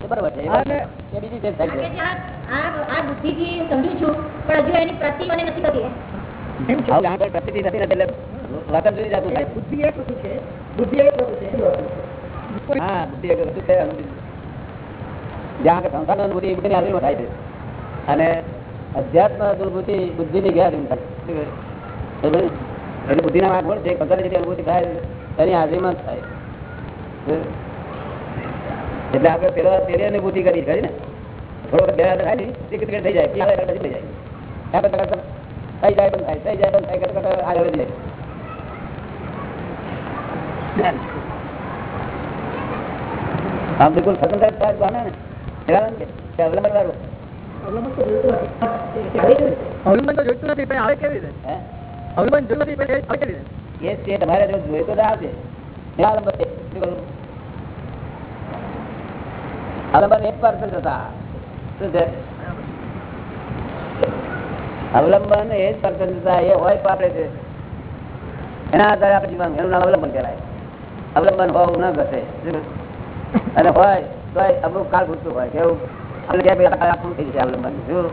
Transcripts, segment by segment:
એ છે એ અને- બીજી થાય છે છે, આ આ- આ બુદ્ધિથી સમજુ છું પણ હજુ એની પ્રતિ મને નથી થતી એમ છે. હવે જાણ પર પ્રતિથી નથી એટલે વતન સુધી જતું થાય બુદ્ધિ એક વસ્તુ છે બુદ્ધિ એક વસ્તુ છે હા બુદ્ધિ એક વસ્તુ છે જ્યાં આગળ સંસારનો અનુભૂતિ બુદ્ધિની હાજરીમાં થાય છે અને અધ્યાત્મ અનુભૂતિ બુદ્ધિની ગેરહાજરીમાં થાય છે. શું કહ્યું? બરાબર ને? એટલે બુદ્ધિના માર્ગ પણ છે જેટલી અનુભૂતિ થાય એની હાજરીમાં થાય? એટલે આપણે પેલા પેલી અનુભૂતિ કરી ખરી ને? થોડો વખત થાય થઈ જાય થઈ જાય. ત્યાં કરતા કરતા થઈ જાય થઈ જાય બંધ કરતા કરતા આગળ જાય. આમ બિલકુલ સ્વતંત્ર ને અવલંબન વાળું અવલંબન તો જોઈતું નથી. આવે કેવી રીતે? અવલંબન તો નથી પણ આવે કેવી રીતે? અવલંબન જોઈતું નથી પણ એ આવે કેવી રીતે? એ તમારે જો જોઈતો તો આવશે. અવલંબન કરું? અવલંબન શું છે? અવલંબન એ જ પરસેન્ટ એ હોય છે એના આધારે આપણે જીવન, એનું નામ અવલંબન કહેવાય. અવલંબન હોવું ન ઘટે. અને હોય તો અમુક કાળ પૂરતું હોય કેવું આપણે ક્યાં અવલંબન. શું?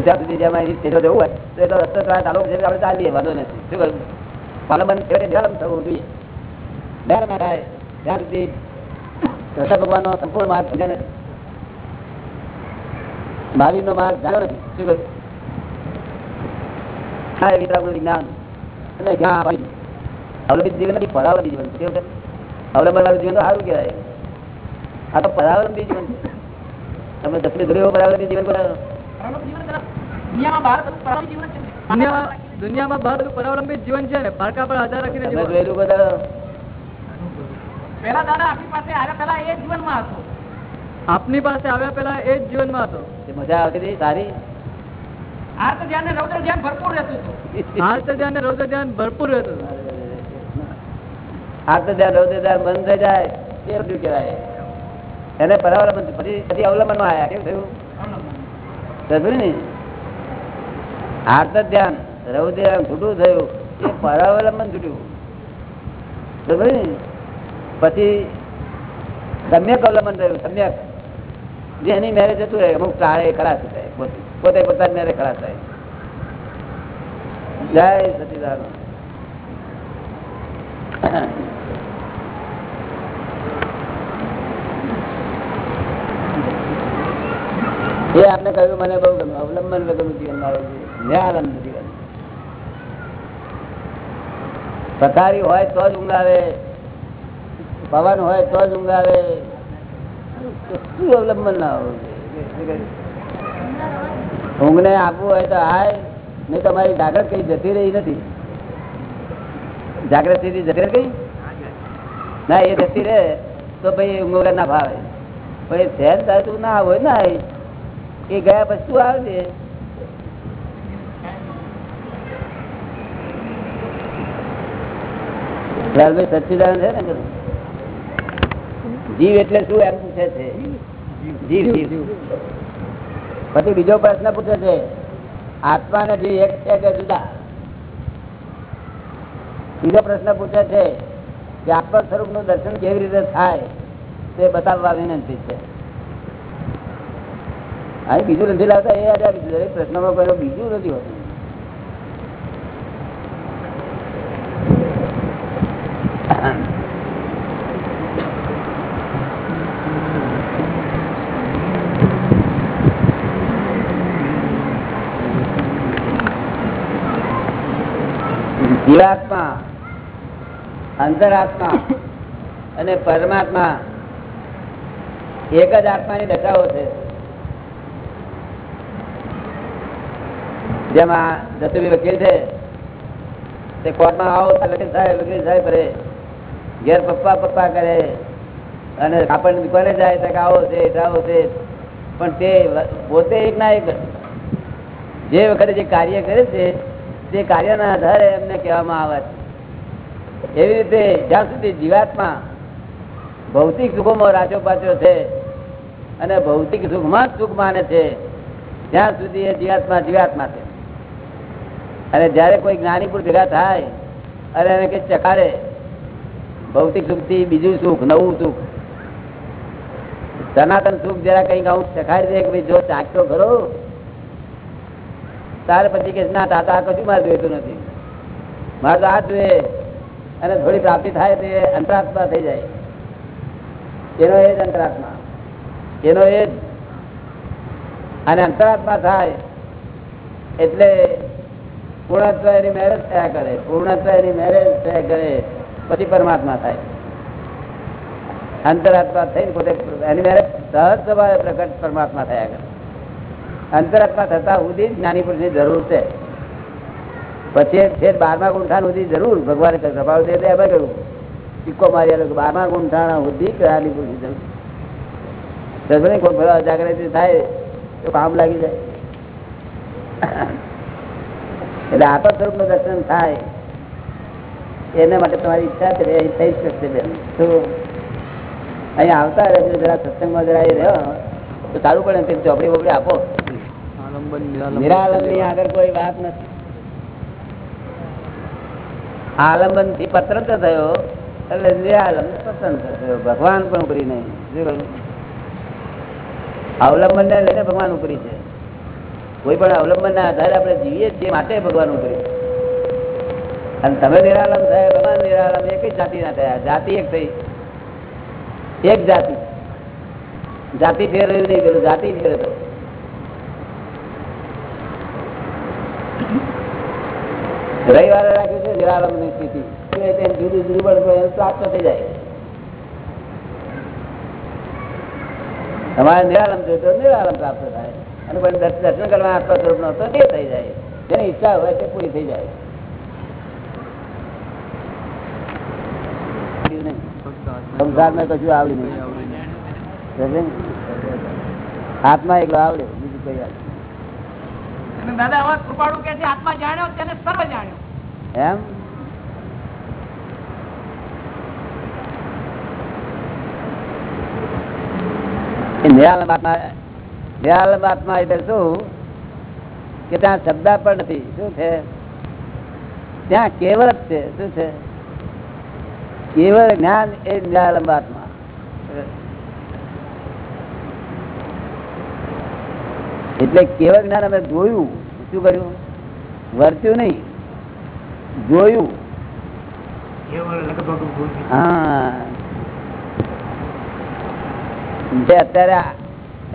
ત્યાં સુધી જેમાં એની જવું હોય, તો રસ્તો ચાલુ છે ચાલીએ, વાંધો નથી. શું કહ્યું થવું જોઈએ. સુધી કૃષ્ણ ભગવાનનો સંપૂર્ણ માર્ગ સમજ્યો નથી. મહાવીરનો માર્ગ જાણ્યો નથી. શું કહ્યું? હા એ વિતરાગનું વિજ્ઞાન. અને જ્ઞાન અવલંબિત જીવન નથી પરાવલંબી જીવન કેવું અવલંબન વાળું જીવન તો સારું કહેવાય. આ તો પરાવલંબી જીવન છે. તમે દક્ષિણ ધ્રુવ પરાવલંબી જીવન દુનિયામાં બહાર બધું જીવન છે. ને પારકા પર આધાર રાખીને જોયેલું બધા પહેલા દાદા આપણી પાસે આવ્યા પેલા એ જીવનમાં હતો. આપની પાસે આવ્યા પેલા એ જ જીવનમાં હતો. મજા આવતી હતી સારી? આ તો ધ્યાન રૌદ્ર ધ્યાન ભરપૂર રહેતું હતું. હાલ તો ધ્યાન રૌદ્ર ધ્યાન ભરપૂર રહેતું આ તો ધ્યાન રૌદ્ર ધ્યાન બંધ થઈ જાય એ બધું કહેવાય? એને પરાવલંબન પછી પછી અવલંબનમાં આવ્યા કેવું થયું? સમજ્યું ને? આર્ત ધ્યાન રૌદ્ર ધ્યાન છૂટું થયું એ પરાવલંબન છૂટ્યું. સમજ્યું ને? પછી સમ્યક અવલંબન રહ્યું, સમ્યક. જે એની મેરેજ હતું રહે અમુક ટાળે ખલાસ થાય પોતે પોતે પોતાની મેરેજ ખલાસ થાય જય સચિદાન એ આપને કહ્યું, મને બહુ ગમ્યું. અવલંબન વગરનું જીવન મારું નિરાલંબ જીવન. પથારી હોય તો જ ઊંઘ પવન હોય તો જ ઊંઘ આવે શું અવલંબન ના હોવું. ઊંઘને આપવું હોય તો હાય નહીં તમારી જાગ્રત કઈ જતી રહી નથી. જાગૃતિ થી જતી કઈ ના, એ જતી રહે, તો ભાઈ ઊંઘ વગર ના ભાવે પણ એ સહેજ થતું ના હોય ના એ ગયા પછી તું આવજે લાલભાઈ સચ્ચિદાનંદ છે ને? જીવ એટલે શું? એમ પૂછે છે. જીવ જીવ. પછી બીજો પ્રશ્ન પૂછે છે આત્મા ને જીવ એક છે કે જુદા? બીજો પ્રશ્ન પૂછે છે કે આત્મ સ્વરૂપનું દર્શન કેવી રીતે થાય તે બતાવવા વિનંતી છે. અહીં બીજું નથી લાવતા, એ આજે દરેક પ્રશ્નમાં કોઈ બીજું નથી હોતું. જીવાત્મા, અંતરાત્મા અને પરમાત્મા એક જ આત્માની દશાઓ છે. જેમાં જતુભી વકીલ છે, તે કોર્ટમાં આવો, તો વકીલ સાહેબ વકીલ સાહેબ કરે ઘેર પપ્પા પપ્પા કરે અને આપણને દુકાને જાય તો આવો છે આવો છે. પણ તે પોતે એક ના એક જે વખતે જે કાર્ય કરે છે તે કાર્યના આધારે એમને કહેવામાં આવે છે. એવી રીતે જ્યાં સુધી જીવાતમાં ભૌતિક સુખોમાં રાચો પાછો છે અને ભૌતિક સુખમાં જ સુખ માને છે, ત્યાં સુધી એ જીવાતમાં જીવાતમાં છે. અને જ્યારે કોઈ જ્ઞાની ભેગા થાય અને એને કે ચકારે, ભૌતિક સુખથી બીજું સુખ, નવું સુખ, સનાતન સુખ જરા કંઈક આવું ચખાડી દે કે ભાઈ જો ચાખતો ખરો તારે પછી કે, ના તાતા કશું મારે જોઈતું નથી. મારે તો આ જોઈએ. અને થોડી પ્રાપ્તિ થાય તો અંતરાત્મા થઈ જાય. એનો એ જ અંતરાત્મા. એનો એ જ. અને અંતરાત્મા થાય એટલે પૂર્ણત્વ એની મેરેજ થયા કરે. પૂર્ણત્વ એની મેરેજ થયા કરે, પછી પરમાત્મા થાય. અંતરાત્મા થઈને પોતે એની મેરેજ સહજ સ્વભાવે પ્રગટ પરમાત્મા થયા કરે. અંતરાત્મા થતા સુધી જ્ઞાની પુરુષની જરૂર છે. પછી છે બારમા ગુંઠાણ સુધી જરૂર. ભગવાને કૃપાળુ દે એમ કહ્યું સિક્કો મારી આવ્યો બારમા ગુંઠાણા સુધી જ્ઞાની પુરુષની જરૂર. ને? કોઈ જાગૃતિ થાય, તો કામ લાગી જાય. એટલે આત્મ સ્વરૂપનું દર્શન થાય. એના માટે તમારી ઈચ્છા છે, એ થઈ શકશે બેન. તો અહીંયા આવતા રહેજો, જરા સત્સંગમાં જરા એ રહ્યો, તો સારું પડે ચોપડી બોપડી આપો. નિરાલંબનની આગળ કોઈ વાત નથી. આલંબનથી પતંત્ર થયો એટલે નિરાલંબ સ્વતંત્ર થયો. ભગવાન પણ ઉપરી નહીં. અવલંબન ને લઈને ભગવાન ઉપરી છે. કોઈ પણ અવલંબન ના આધારે આપણે જીવીએ છીએ માટે ભગવાન ઉપરી. અને તમે નિરાલંબ થયા ભગવાન નિરાલંબ એક જ જાતિ ના થયા. જાતિ એક થઈ. એક જાતિ. જાતિ ફેરવ્યું નહીં પેલું જાતિ ફેરવ્યો રવિવારે રાખ્યું છે નિરાલંબની સ્થિતિ જુદું જુદું પણ પ્રાપ્ત થઈ જાય. તમારે નિરાલંબ જોઈતો નિરાલંબ પ્રાપ્ત થાય. અને કોઈ દર્શન કરવા આત્મા સ્વરૂપ નો તો તે થઈ જાય. જેની ઈચ્છા હોય તે પૂરી થઈ જાય. સંસારમાં કશું આવડ્યું નહીં. આત્મા એકલો આવડે, બીજું કઈ આવડે શું? કે ત્યાં શબ્દ પણ નથી. શું છે? ત્યાં કેવળ છે. શું છે? કેવળ જ્ઞાન એ નિરાલંબ આત્મા. એટલે કેવળ જ્ઞાન અમે જોયું. શું કર્યું? વર્ત્યું નહીં. જોયું. હા. જે અત્યારે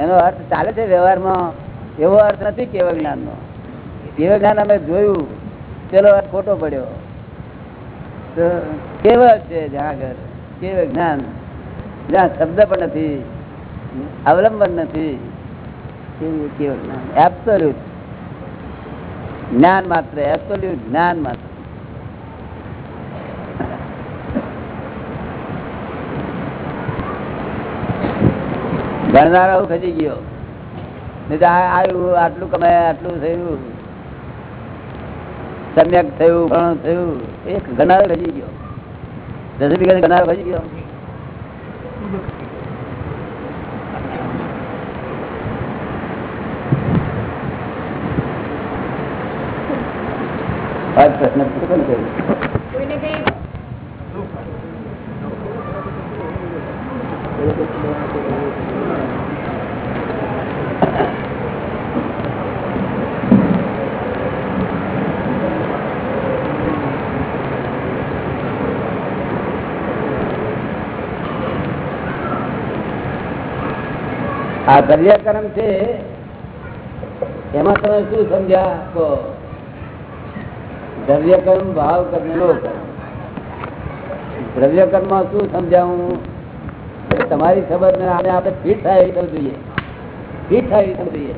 એનો અર્થ ચાલે છે વ્યવહારમાં. એવો અર્થ નથી કેવળ જ્ઞાન નો કેવળ જ્ઞાન અમે જોયું. પેલો અર્થ ખોટો પડ્યો. તો કેવળ છે જ્યાં આગળ કેવળ જ્ઞાન? જ્યાં શબ્દ પણ નથી. અવલંબન નથી. જ્ઞાન? માત્ર એબ્સોલ્યુટ જ્ઞાન માત્ર. ગણનારા ખસી ગયો. નહીં તો આવ્યું, આટલું કમાય, આટલું થયું. સમ્યક થયું ઘણું થયું. એક ગણારો ખસી ગયો. દસ વીઘા ગણારો ખસી ગયો પાંચ પ્રશ્ન પૂછો ને કોઈ. કોઈને કઈ દરિયાકર્મ છે, એમાં તમે શું સમજ્યા? તો દ્રવ્યકર્મ ભાવ કર્મ નો કર્મમાં શું સમજાવું? તમારી ખબર ને આને આપણે ફિટ થાય એવી થવું જોઈએ. ફિટ થાય એવી થવું જોઈએ?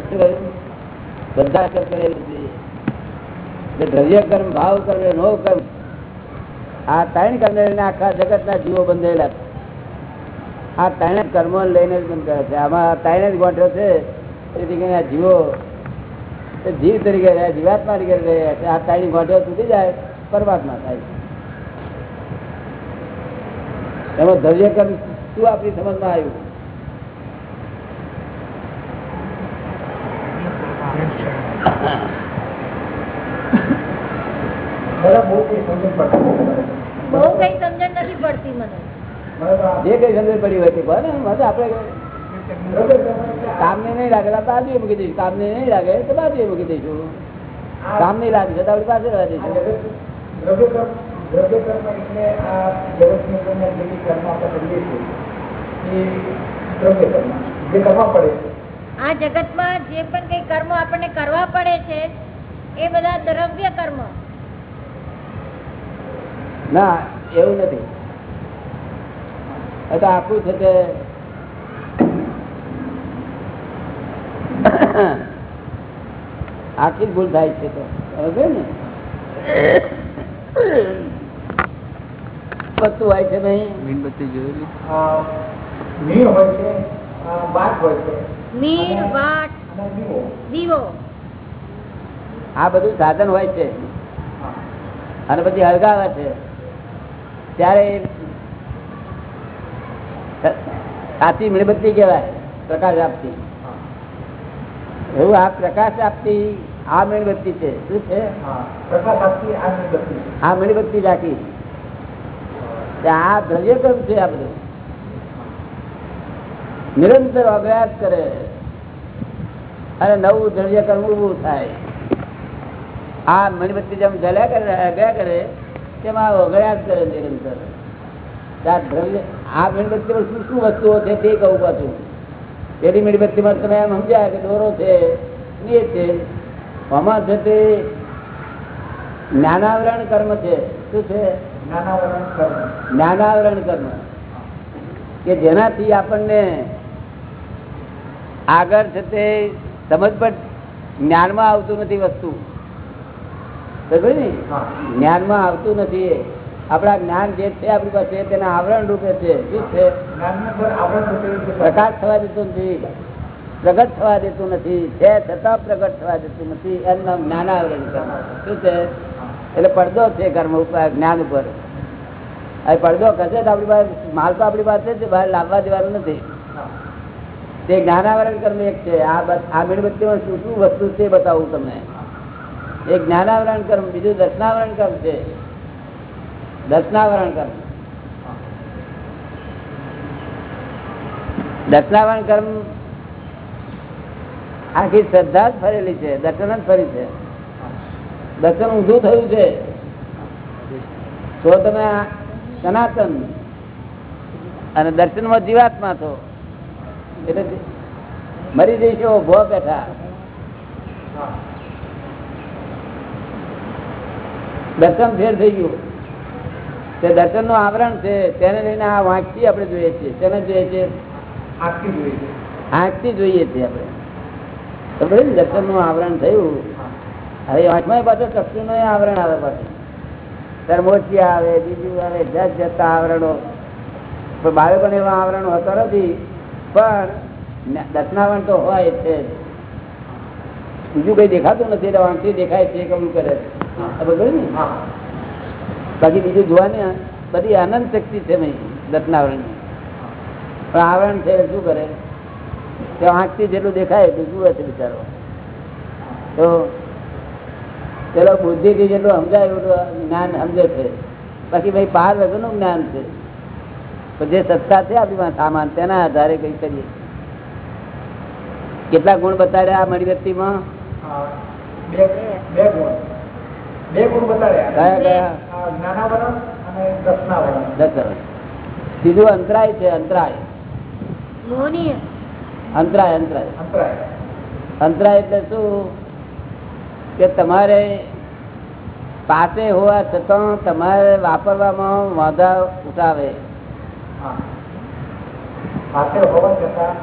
બધા કર્મ કરે જોઈએ. દ્રવ્યકર્મ ભાવ કર્મ નો કર્મ આ ત્રણ કર્મ આખા જગત ના જીવો બંધેલા છે. આ ત્રણે કર્મો લઈને જ બંધ કરે છે. આમાં ત્રણે જ ગોઠવો છે. તેથી કરીને જીવો જીવ તરીકે રહ્યા જીવાત્મા તરીકે રહ્યા છે આ ત્રણેય ગોઠવો તૂટી જાય, પરમાત્મા થાય. એમાં ધૈર્ય કર્મ શું આપણી સમજમાં આવ્યું? બહુ કઈ સમજણ નથી પડતી મને. જે કઈ સમજ પડી હોય તે કહો ને મને તો આપણે કામને નહીં લાગે બાજુએ મૂકી દઈશું. કામને નહીં લાગે તો બાજુએ મૂકી દઈશું. કામ નહીં લાગે તો આપણી પાસે રહેવા દઈશું. આ જગતમાં જે પણ કઈ કર્મો આપણને કરવા પડે છે એ બધા દ્રવ્ય કર્મ. ના એવું નથી. તો આખું છે તે. આખી ભૂલ થાય છે તો. સમજ્યો ને? વસ્તુ હોય છે નહીં? મીણબત્તી જોયેલી. નીર હોય છે અ, હોય છે. મીર વાટ દીવો. દીવો. આ બધું સાધન હોય છે. અને પછી હળગાવે છે. ત્યારે એ સાચી મીણબત્તી કહેવાય પ્રકાશ આપતી. એવું આ પ્રકાશ આપતી આ મીણબત્તી છે. શું છે? આ મીણબત્તી રાખી. આ દ્રવ્યકર્મ છે આ બધું. નિરંતર અભ્યાસ કરે અને નવું દ્રવ્યકર્મ ઉભું થાય. આ મીણબત્તી જેમ જલ્યા કરે અગ્યા કરે તેમાં ઓગળ્યા જ કરે નિરંતર. આ દ્રવ્ય આ મીણબત્તીમાં શું શું વસ્તુઓ છે તે કહું પાછું. પેલી મીણબત્તીમાં તમે એમ સમજ્યા કે દોરો છે એ છે. આમાં છે તે જ્ઞાનાવરણ કર્મ છે. શું છે? જ્ઞાનાવરણ કર્મ. જ્ઞાનાવરણ કર્મ. કે જેનાથી આપણને આગળ છે તે સમજ પર જ્ઞાનમાં આવતું નથી વસ્તુ. ને? જ્ઞાનમાં આવતું નથી એ. આપણા જ્ઞાન જે છે, આપણી પાસે તેના આવરણ રૂપે છે. શું છે. પ્રકાશ થવા દેતું નથી. પ્રગટ થવા દેતું નથી. છે છતાં પ્રગટ થવા દેતું નથી. એનું જ્ઞાન આવરણ શું છે? એટલે પડદો છે કર્મ ઉપર જ્ઞાન ઉપર. હવે પડદો કશે તો આપણી પાસે, માલ તો આપણી પાસે છે, બહાર લાવવા દેવાનું નથી. તે જ્ઞાનાવરણ કર્મ એક છે. આ આ મીણબત્તીમાં શું શું વસ્તુ છે બતાવું તમને. એક જ્ઞાનાવરણ કર્મ, બીજું દર્શનાવરણ કર્મ છે. દર્શનાવરણ કર્મ. દર્શનાવરણ કર્મ આખી શ્રદ્ધા જ ફરેલી છે, દર્શન જ ફરી છે. દર્શન ઊંધું થયું છે. તો તમે સનાતન અને દર્શનમાં જીવાત્મા છો. એટલે મરી જઈશો ભો બેઠા. દર્શન ફેર થઈ ગયું. તે દર્શનનું આવરણ છે તેને લઈને આ વાંચથી આપણે જોઈએ છીએ. તેને જોઈએ છીએ. આંખથી જોઈએ છીએ આપણે? દર્શનનું આવરણ થયું. હવે આંખમાં પાછું ચક્ષુ નું આવરણ આવે પાછું. આવે બીજું આવે જત જતા આવરણો. પણ બાળકોને એવા આવરણ હોતો નથી. પણ દર્શનાવરણ તો હોય છે. બીજું કઈ દેખાતું નથી આંખથી દેખાય છે કબૂલ કરે છે. બધું ને હા. બાકી બીજું જોવાની બધી આનંદ શક્તિ છે નહીં પણ આવરણ છે, શું કરે? તો આંખથી જેટલું દેખાય એટલું જુએ છે બિચારો? તો પેલો બુદ્ધિથી જેટલું સમજાય એટલું જ્ઞાન સમજે છે. બાકી ભાઈ પાર વગરનું જ્ઞાન છે. જે સત્તા છે આપણી સામાન, તેના આધારે કઈ કરીએ. કેટલા ગુણ બતાડ્યા આ મળી. બે બે ગુણ. બે ગુણ બતાવ્યા. કયા કયા આ જ્ઞાનાવરણ અને દર્શનાવરણ દસ બીજું અંતરાય છે અંતરાય. અંતરાય અંતરાય. અંતરાય. અંતરાય એટલે શું? કે તમારે પાસે હોવા છતાં તમારે વાપરવામાં વાંધા ઉઠાવે. હા. પાસે હોવા છતાં.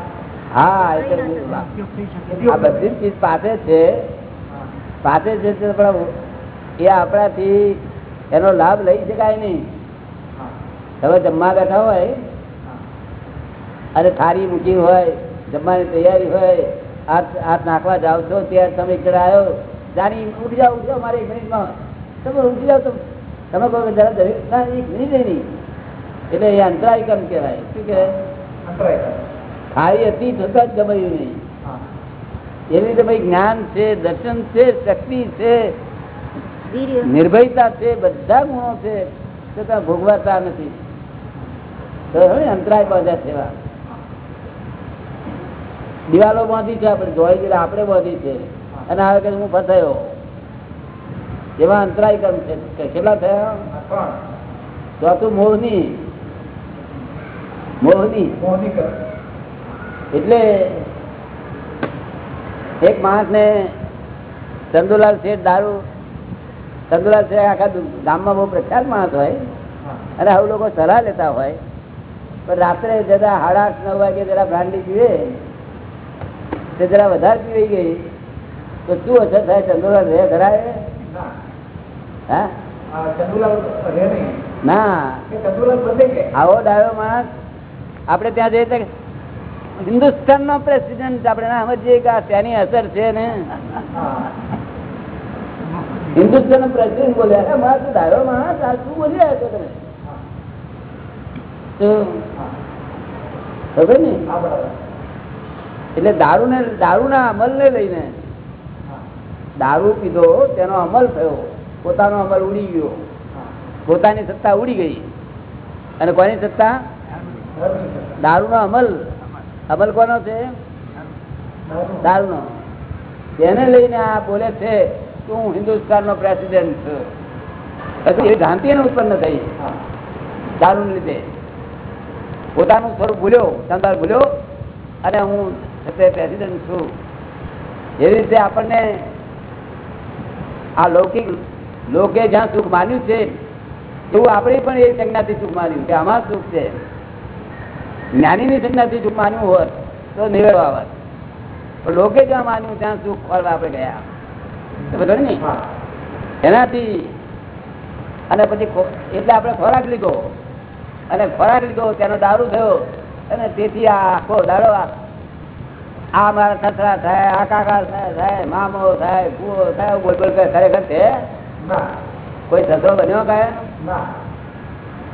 હા એટલે આ બધી જ ચીજ પાસે છે. પાસે છે પણ એ આપણાથી એનો લાભ લઈ શકાય નહીં. તમે જમવા બેઠા હોય. અને થાળી મૂકી હોય જમવાની તૈયારી હોય હાથ હાથ નાખવા જાઓ છો ત્યારે તમે એક આવ્યો જાણી ઉઠી જાઓ ઉઠી જાઓ મારે એક મિનિટમાં તમે ઉઠી જાઓ તમે કહો કે જરા દરેક ના એક મિનિટ નહીં એટલે એ અંતરાય કર્મ કહેવાય શું કહેવાય. થાળી હતી છતાં જ દબાયું નહીં. એવી રીતે ભાઈ જ્ઞાન છે દર્શન છે શક્તિ છે નિર્ભયતા છે, બધા ગુણો છે, છતાં ભોગવાતા નથી. અંતરાય બાધા સેવા. દિવાલો બાંધી છે આપણે જોઈ ગયેલા આપણે બાંધી છે. અને આવે કે હું ફસાયો. એમાં અંતરાય કર્મ છે? કેટલા થયા? ચોથું મોહની. મોહની. એટલે એક માણસ ને ચંદુલાલ શેઠ દારૂ ચંદુલાલ છે આખા ગામમાં બહુ પ્રખ્યાત માણસ હોય. અને આવું લોકો સલાહ લેતા હોય. પણ રાત્રે જરા સાડા આઠ નવ વાગે જરા બ્રાન્ડી પીવે. તે જરા વધારે પીવાઈ ગઈ. તો શું અસર થાય? ચંદુલાલ રહે ખરાય ના. હા? ના. આવો ડાયો માણસ. આપણે ત્યાં જઈએ હિન્દુસ્તાન નો પ્રેસિડેન્ટ આપણે ના સમજીએ કે આ ત્યાંની અસર છે ને? હિન્દુસ્તાન પ્રેસિડેન્ટ બોલ્યા. મારા તો ધારો માણસ આ શું બોલી રહ્યા છો તમે. ખબર ને એટલે દારૂ ને દારૂ ના અમલ ને લઈને દારૂ પીધો તેનો અમલ થયો. પોતાનો અમલ ઉડી ગયો. પોતાની સત્તા ઉડી ગઈ. અને કોની સત્તા? દારૂ નો અમલ. અમલ કોનો છે? દારૂ. દારૂનો. તેને લઈને આ બોલે છે હું હિન્દુસ્તાન નો પ્રેસિડેન્ટ છું. પછી એવી ભ્રાંતિ એને ઉત્પન્ન થઈ હા. દારૂ લીધે. પોતાનું સ્વરૂપ ભૂલ્યો સંતાર ભૂલ્યો અને હું પ્રેસિડેન્ટ છું. એવી રીતે આપણને આ લૌકિક લોકે જ્યાં સુખ માન્યું છે એવું આપણે પણ એ સંજ્ઞાથી સુખ માન્યું કે આમાં સુખ છે. જ્ઞાનીની સંજ્ઞાથી સુખ માન્યું હોત તો નિવેડવા પણ લોકે જ્યાં માન્યું ત્યાં સુખ ખોલવા આપણે ગયા. ને એનાથી અને પછી એટલે આપણે ખોરાક લીધો. અને ખોરાક લીધો તેનો દારૂ થયો. અને તેથી આ આખો દાડો આ મારા સસરા થાય આ કાકા થાય મામો થાય ભૂવો થાય બોલ બોલ ખરેખર છે? કોઈ સસરો બન્યો કાય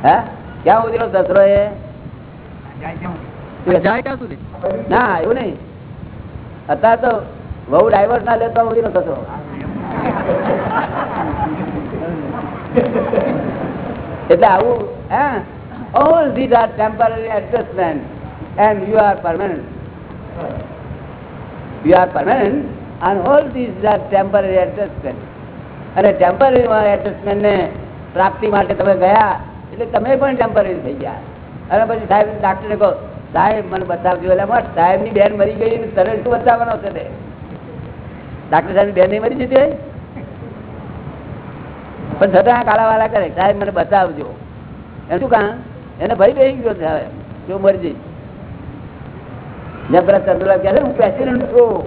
હે? ક્યાં ઉતર્યો સસરો એ? સુધી. ના એવું નહીં. અત્યારે તો બહુ ડાયવર્સ ના લેતો ઉતર્યો સસરો. એટલે આવું, હે? All this are temporary adjustment and you are permanent you are permanent and all these are temporary adjustment અને ટેમ્પરરી એડજસ્ટમેન્ટને પ્રાપ્તિ માટે તમે ગયા, એટલે તમે પણ ટેમ્પરરી થઈ ગયા. અને પછી સાહેબ ડાક્ટરને કહો, સાહેબ, મને બતાવજો. એટલે સાહેબની બેન મરી ગઈ ને તરત શું બતાવવાનો છે તે. ડાક્ટર સાહેબ બેન મરી જતી હોય? પણ છતાં આ કાળાવાળા કરે. સાહેબ, મને બતાવજો. એમ શું કામ? એને ભય બેસી ગયો સાહેબ જો મરી જઈશ જ્યાં પેલા ચંદ્રલાલ કહે હું પ્રેસિડેન્ટ છું.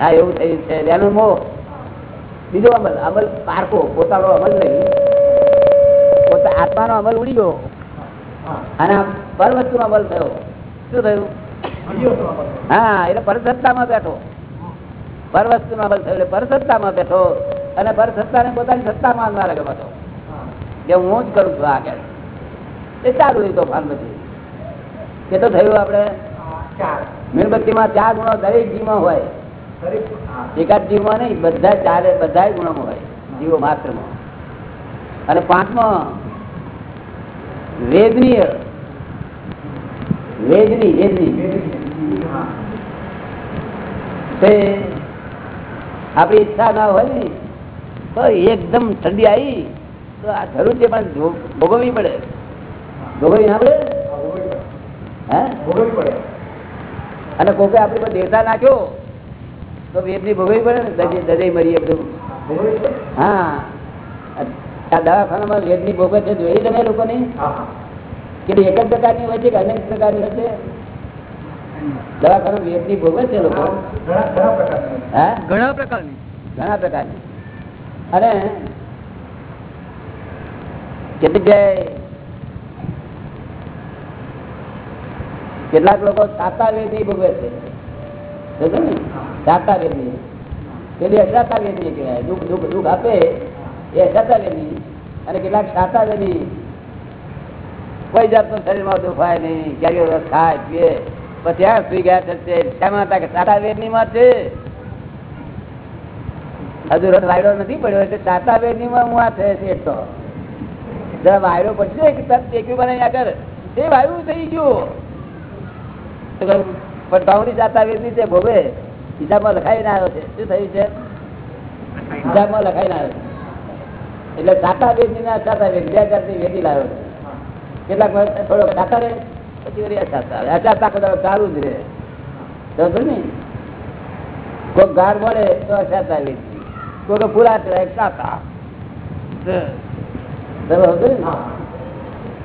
હા, એવું થયું છે. એનો મો. બીજો અમલ. અમલ પારકો પોતાનો અમલ નહીં. પોતા આત્માનો અમલ ઉડી ગયો. અને પર વસ્તુનો અમલ થયો. શું થયું. હા, એટલે પરસત્તામાં બેઠો. પર વસ્તુનો અમલ એટલે પરસત્તામાં બેઠો. અને પરસત્તાને પોતાની સત્તા માનવા લાગ્યો પાછો કે હું જ કરું છું આગળ એ ચાલુ તોફાન બધું કે તો થયું આપણે? મીણબત્તીમાં ચાર ગુણો દરેક જીવમાં હોય. એકાદ જીવમાં નહીં, બધા ચારે બધા ગુણોમાં હોય. જીવો માત્રમાં. અને પાંચમો, વેદનીય. વેદની વેદની. તે આપણી ઈચ્છા ના હોય ને તો એકદમ ઠંડી આવી તો આ જરૂર છે પણ ભોગવવી પડે. ભોગવવી ના પડે? ભોગવવી પડે. હે? ભોગવવી પડે અને કોકે આપણી પર દેવતા નાખ્યો તો વેદની ભોગવવી પડે ને? દજે મરીએ બધું. હા. આ દવાખાનામાં વેદની ભોગવે છે જોઈ તમે લોકોની? કે એક જ પ્રકારની હોય છે કે અનેક પ્રકારની હોય છે? દવાખાના વેદની ભોગવે છે લોકો. ઘણા ઘણા પ્રકારના. હા? ઘણા પ્રકારની. ઘણા પ્રકારની. અને કેટલીક જગ્યાએ કેટલાક લોકો સાતા વેદની ભોગવે છે. સાતા વેદની. પેલી અસાતા વેદની કહેવાય. દુઃખ દુઃખ દુઃખ આપે એ અસાતા વેદની. અને કેટલાક સાતા વેદની. કોઈ જાતનું શરીરમાં દુખાય નહીં. ક્યારે રસ ખાય પીએ. પછી આ સુઈ ગયા છે શામાં હતા કે સાતા માં છે? હજુ વાયડો નથી પડ્યો એટલે સાતા વેદની માં હું આ છે એટલો જરા વાયડો પડશે કે તરત ટેક્યું બને આગળ? તે વાયુ થઈ ગયું. પણ ગામડી જાતા વેદની તે ભોગવે હિસાબમાં લખાઈને આવ્યો છે. શું થયું છે? હિસાબમાં લખાઈને આવ્યો છે. એટલે સાતા વેદની ના સાતા વેદ બે જાતની વેદી લાવ્યો છે. કેટલાક થોડો સાતા રહે પછી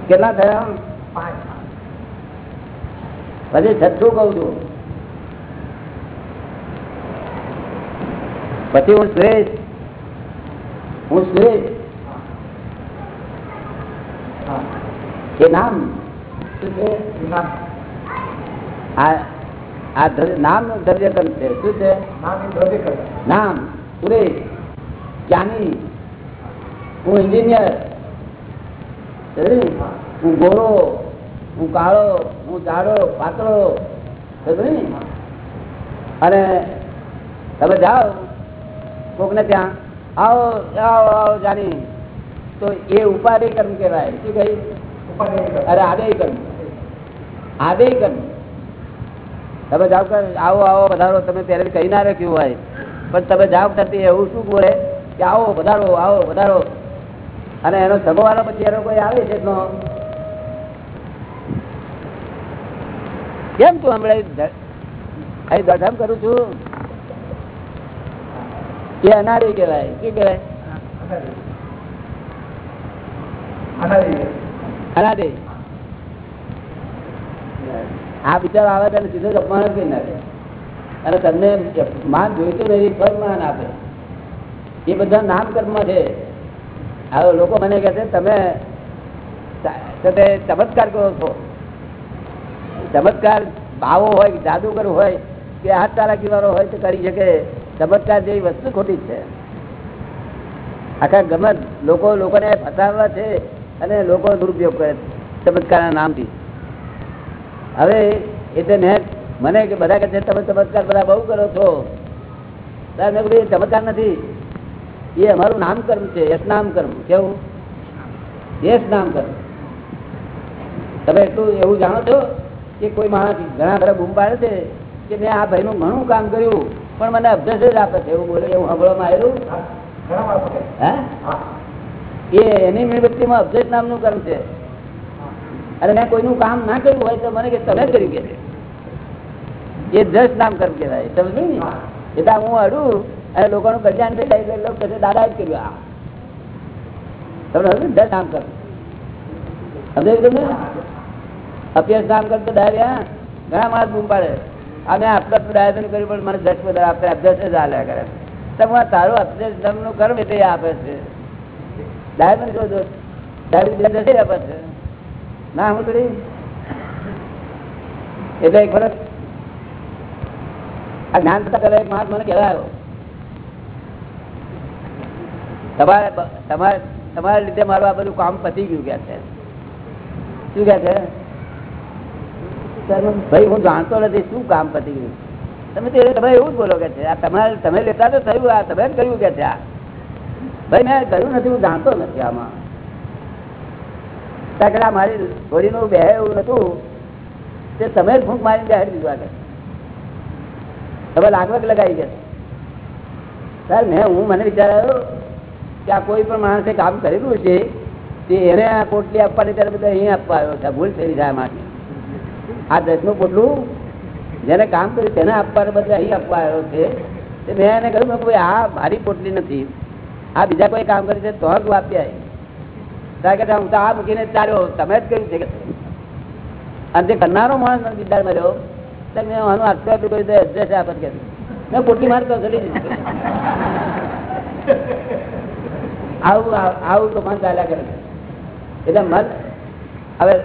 કેટલા થયા? છઠ્ઠું કઉ છું. પછી હું સુરેશ હું સુરેશ એ નામ. નામ. નું આ દ્રવ્યકર્મ છે. શું છે? નામ સુરેશ. જ્ઞાની. હું એન્જિનિયર હું? ગોરો. હું કાળો. હું જાડો. પાતળો. અને તમે જાઓ કોકને ત્યાં. આવો આવો આવો જાણી. તો એ ઉપાધિ કર્મ કહેવાય. શું કહ્યું. અરે આદય કર્મ કર્મ તમે જાઓ આવો આવો વધારો તમે પહેલે કહી ના રાખ્યું હોય. પણ તમે જાઓ થતી એવું શું બોલે? કે આવો વધારો આવો વધારો. અને એનો સગવાળો પછી એનો કોઈ આવે છે એટલો? કેમ તું હમણાં અહીં દઢમ કરું છું? એ અનારી કહેવાય? શું કહેવાય? અનાદિ. અનાદિ. આ વિચાર આવે તેને સીધો અપમાન જ કરી નાખે. અને તમને માન જોઈતું નથી પર માન આપે. એ બધા નામ કર્મ છે. હવે લોકો મને કહે છે, તમે તમે ચમત્કાર કરો છો. ચમત્કાર ભાવો હોય જાદુગર હોય કે હાથ ચાલાકી વાળો હોય તો કરી શકે. ચમત્કાર જેવી વસ્તુ ખોટી છે. આખા ગમત લોકો, લોકોને ફસાવવા છે અને લોકો દુરુપયોગ કરે ચમત્કારના નામથી. હવે એટલે મેં મને કે બધા કહે છે તમે ચમત્કાર બધા બહુ કરો છો. ત્યારે મેં કીધું ચમત્કાર નથી. એ અમારું નામકર્મ છે યશ નામકર્મ કેવું? યશ નામકર્મ તમે એટલું એવું જાણો છો કે કોઈ માણસ ઘણા બધા બૂમ પાડે છે કે મેં આ ભાઈનું ઘણું કામ કર્યું પણ મને અભ્યાસ જ આપે છે એવું બોલે એવું સાંભળવામાં આવેલું? હા. એ એની મીણબત્તીમાં અભ્યાસ નામનું કર્મ છે. અને મેં કોઈનું કામ ના કર્યું હોય તો મને કે તમે કર્યું કે એ જસ નામ કર્મ કહેવાય સમજ ને? એટલે હું અડું અને લોકોનું કલ્યાણ થઈ જાય એટલે લોકો દાદા જ કર્યું આ તમને સમજ? નામ કર્મ. સમજાયું તમને? અભ્યાસ નામ કર્મ તો ડાયરી ઘણા માણસ બૂમ પાડે. અમે આપણા ડાયરી કર્યું પણ મને દસ બધા આપણે અભ્યાસ જ હાલ્યા કરે. તમે તારો અભ્યાસ ધર્મનું કર્મ એટલે આપે છે. ડાયમંડ શોધો. ડાયમંડ બીજા આપે છે. ના હું થોડી એટલે એક વરસ આ જ્ઞાન થતા પહેલા એક મને આવ્યો તમારે તમારે તમારા લીધે મારું આ બધું કામ પતી ગયું કે છે? શું કે છે? ભાઈ હું જાણતો નથી શું કામ પતી ગયું. તમે તો તમે એવું જ બોલો કે છે આ તમારે તમે લેતા તો થયું આ તમે જ કર્યું કે છે આ. ભાઈ મેં કર્યું નથી હું જાણતો નથી આમાં. કારણ કે આ મારી ઘોડીનું બે એવું નતું તે તમે જ ફૂંક મારીને બેહાડી દીધું આગળ. હવે લાગવગ લગાવી ગયા. સર મેં, હું મને વિચાર કે આ કોઈ પણ માણસે કામ કરેલું છે, તે એને આ પોટલી આપવાની ત્યારે બધા અહીં આપવા આવ્યો છે. ભૂલ થઈ જાય માટે આ દસનું પોટલું જેને કામ કર્યું તેને આપવાને બદલે અહીં આપવા આવ્યો છે. મેં એને કહ્યું કે ભાઈ, આ મારી પોટલી નથી. આ બીજા કોઈ કામ કર્યું છે, તો જ ત્યારે તો મૂકીને ચાલ્યો તમે જ કર્યું છે કે અને જે કરનારો માણસ મને દીદાર મળ્યો તમે આનું આટલું કરી દે એડ્રેસ આપત કે મેં મારતો ચડી દીધી. આવું આવું મન ચાલ્યા કરે એટલે મન, હવે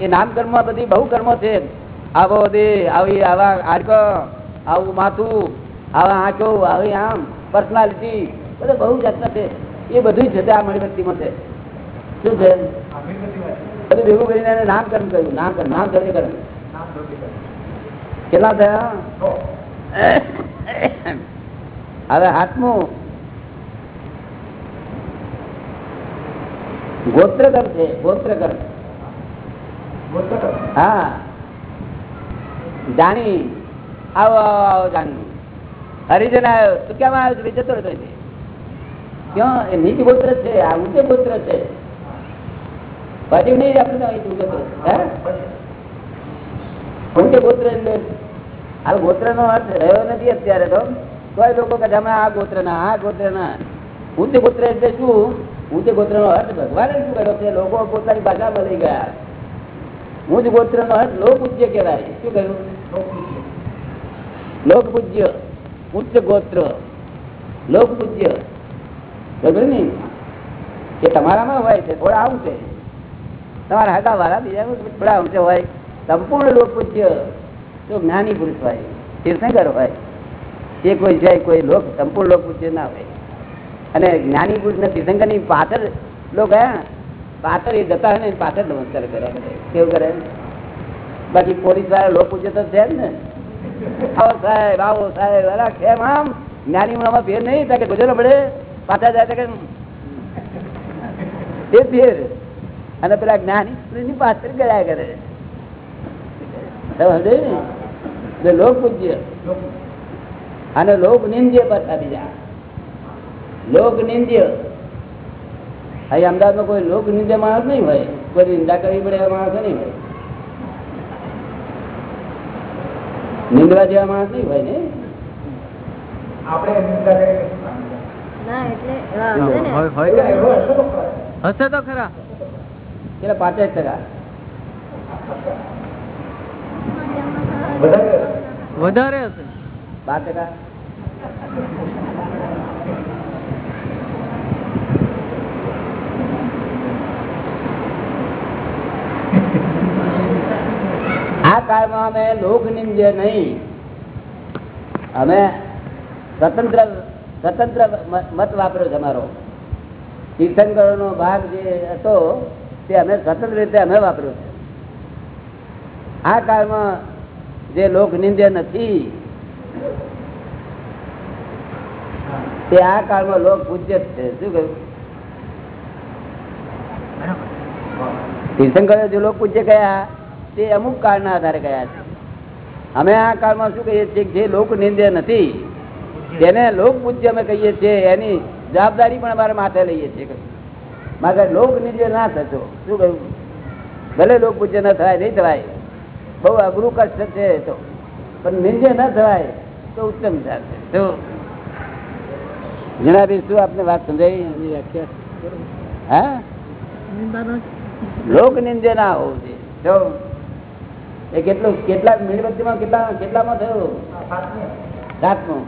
એ નામકર્મ બધી બહુ કર્મો છે. આવો દે, આવી, આવા હાડકો, આવું માથું, આવા આંખો, આવી આમ પર્સનાલિટી બધું બહુ જાતના છે. એ બધું છે તે આ મણીબત્તીમાં છે. શું છે. બધું ભેગું કરીને એને નામકર્મ કર્યું? નામકર્મ નામ ધરી કર્મ નામ દ્રવ્ય કરે. કેટલા થયા? હવે હાથમું. ગોત્રકર્મ છે ગોત્ર. હા. જાણી. આવો આવો જાણી. હરિજન આવ્યો. તું કેમ આવ્યો? છે જતો રહેતો છે નીચ ગોત્ર છે, આ ઊંચે ગોત્ર છે. પછી નહીં આપણે અહીં ઊંચે ગોત્ર હે ઊંચે ગોત્ર એટલે આ ગોત્ર નો અર્થ રહ્યો નથી અત્યારે તો કોઈ લોકો કે અમે આ ગોત્ર ના આ ગોત્ર ના ઊંચે ગોત્ર એટલે શું ઊંચે ગોત્ર નો અર્થ ભગવાને શું કર્યો છે લોકો પોતાની ભાષામાં લઈ ગયા ઊંચ ગોત્ર નો અર્થ લોક પૂજ્ય કહેવાય શું કહ્યું લોક પૂજ્ય ઉચ્ચ ગોત્ર લોક પૂજ્ય બરોબર ને એ તમારામાં હોય છે થોડા આવું છે તમારા હાકા વાળા બીજા થોડા ઊંચે હોય, સંપૂર્ણ લોક પૂજ્ય તો જ્ઞાની પુરુષ હોય, તીર્થંકર હોય એ કોઈ જાય કોઈ લોક, સંપૂર્ણ લોક પૂજ્ય ના હોય. અને જ્ઞાની પુરુષ ને તીર્થંકરની પાછળ લોકો હે, પાછળ એ જતા હોય ને, પાછળ નમસ્કાર કર્યા કરે. કેવું કરે? બાકી પોલીસવાળા લોક પૂજ્ય તો છે ને. આવો સાહેબ આવો સાહેબ, અરા કેમ આમ? જ્ઞાની માં ફેર નહીં થાય કે ગુજરાત મળે પાછા જાય કે એ ફેર અને પેલા જ્ઞાની ની પાછળ ગયા કરે. સમજે ને? લોક પૂજ્ય. અને લોક નિંદ્ય પાછા બીજા. લોક નિંદ્ય. અહીં અમદાવાદમાં કોઈ લોક નિંદ્ય માણસ નહીં હોય. કોઈ નિંદા કરવી પડે એવા માણસો નહીં હોય. નિંદવા જેવા માણસ નહીં હોય ને? આપણે હશે તો ખરા. હશે પાંચ ખરા ટકા. વધારે? વધારે હશે. બાર ટકા. આ કાળમાં અમે લોક નિંદ્ય નહીં. અમે સ્વતંત્ર સ્વતંત્ર મત વાપર્યો છે અમારો. તીર્થંકરો નો ભાગ જે હતો તે અમે સ્વતંત્ર રીતે અમે વાપર્યો છે. આ કાળમાં જે લોક નિંદ્ય નથી, તે આ કાળમાં લોક પૂજ્ય જ છે. શું કહ્યું? તીર્થંકરો જે લોક પૂજ્ય ગયા, તે અમુક કાળના આધારે ગયા છે. અમે આ કાળમાં શું કહીએ છીએ જે લોક નિંદ્ય નથી, તેને લોક પૂજ્ય અમે કહીએ છીએ, એની જવાબદારી પણ અમારે માથે લઈએ છીએ. મારે લોક નિંદ્ય ના થશો શું કહ્યું? ભલે લોક પૂજ્ય ના થવાય નહીં થવાય. બહુ અઘરું કષ્ટ છે તો. પણ નિર્જય ના થવાય તો ઉત્તમ થશે તો જણાવી શું આપને વાત સમજાવી હા? લોક નિંદે ના હોવું જોઈએ. જો એ કેટલું કેટલા મીણબત્તીમાં કેટલા કેટલામાં થયું? સાતમું.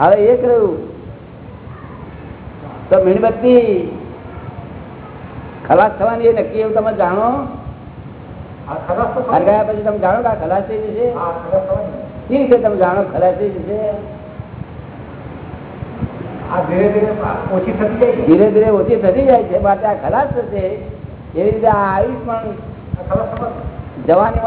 હવે એક રહ્યું. તો મીણબત્તી ખલાસ થવાની એ નક્કી એવું તમે જાણો? ગયા પછી તમે જાણો કે ખલાસ થઈ જશે. કેવી રીતે તમે જાણો ખલાસ થઈ જશે? આ ધીરે ધીરે ઓછી થતી જાય છે. ધીરે ધીરે ઓછી થતી જાય છે માટે આ ખલાસ થશે. એવી રીતે આ આયુષ પણ જવાની